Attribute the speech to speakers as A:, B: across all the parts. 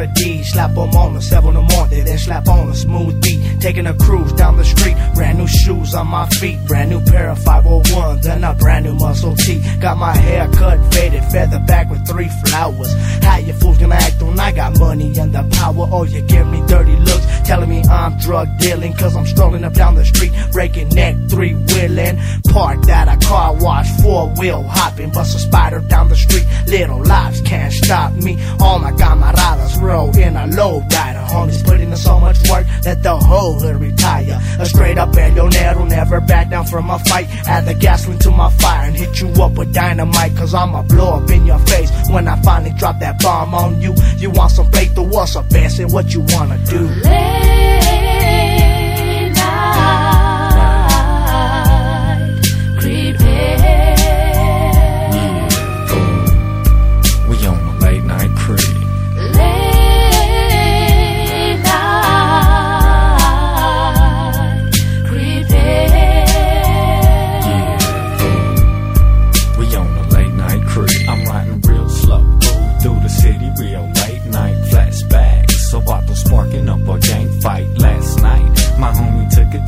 A: a D. Slap them on a seven in the morning, then slap on a
B: smooth beat. Taking a cruise down the street, brand new shoes on my feet, brand new pair of 501s and a brand new muscle tee. Got my hair cut, faded, feather back with three flowers. How you fools gonna act when I got money and the power? Oh, you give me dirty drug dealing, cause I'm strolling up down the street, breaking neck, three wheeling. Parked at a car wash, four wheel hopping, bust a spider down the street. Little lives can't stop me. All my camaradas roll in a low rider. Homies putting in so much work that the whole hood retire. A straight up billionaire never back down from a fight. Add the gasoline to my fire and hit you up with dynamite. Cause I'ma blow up in your face when I finally drop that bomb on you. You want some faith to what's up, and what you wanna do?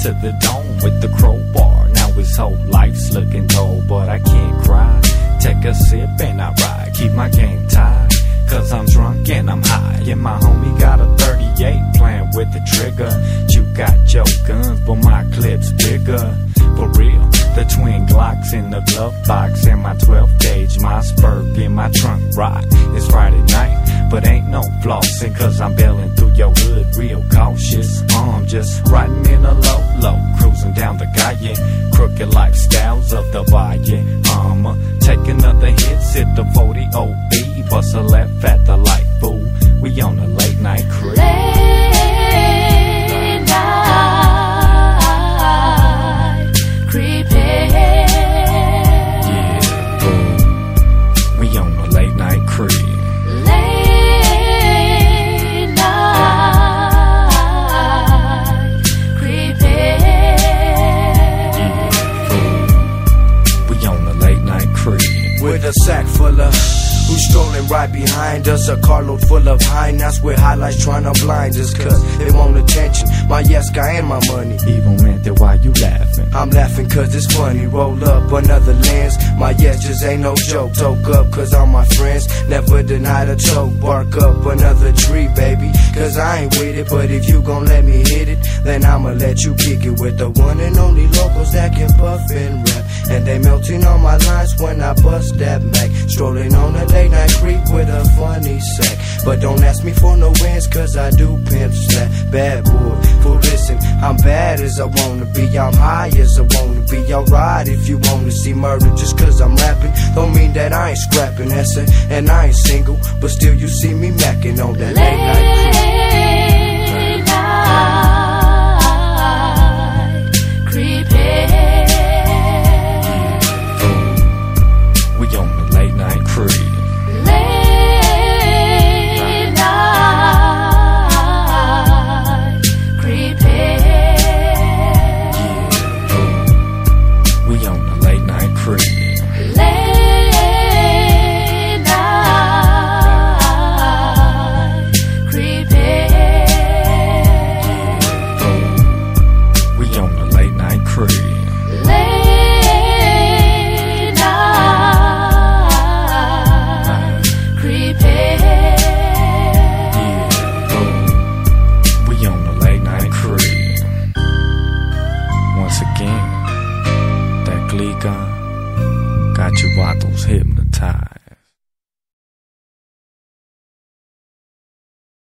C: To the dome with the crowbar. Now his whole life's looking cold, but I can't cry. Take a sip and I ride, keep my game tight. Cause I'm drunk and I'm high. And my homie got a 38 playing with the trigger. You got your guns, but my clip's bigger. I'm bailing through your hood real cautious. I'm just riding in a low low, cruising down the calle. Crooked lifestyles of the valle. I'ma take another hit, sip the 40 OB, bust a left at a
B: sack full of who's strolling right behind us. A carload full of high highness with highlights trying to blind us. Cause they want attention. My yes guy and my money.
C: Even meant that why you laughing?
B: I'm laughing cause it's funny. Roll up another lens. My yes just ain't no joke. Toke up cause all my friends never deny the choke. Bark up another tree, baby. Cause I ain't with it. But if you gon' let me hit it, then I'ma let you kick it with the one and only locals that can puff and rap. And they melting on my lines when I bust that Mac. Strolling on a late night creep with a funny sack. But don't ask me for no wins, cause I do pimp that bad boy. For listen, I'm bad as I wanna be, I'm high as I wanna be. Alright if you wanna see murder just cause I'm rapping. Don't mean that I ain't scrapping, that's it. And I ain't single, but still you see me macking on that late night creep.
C: Got you bottles hypnotized.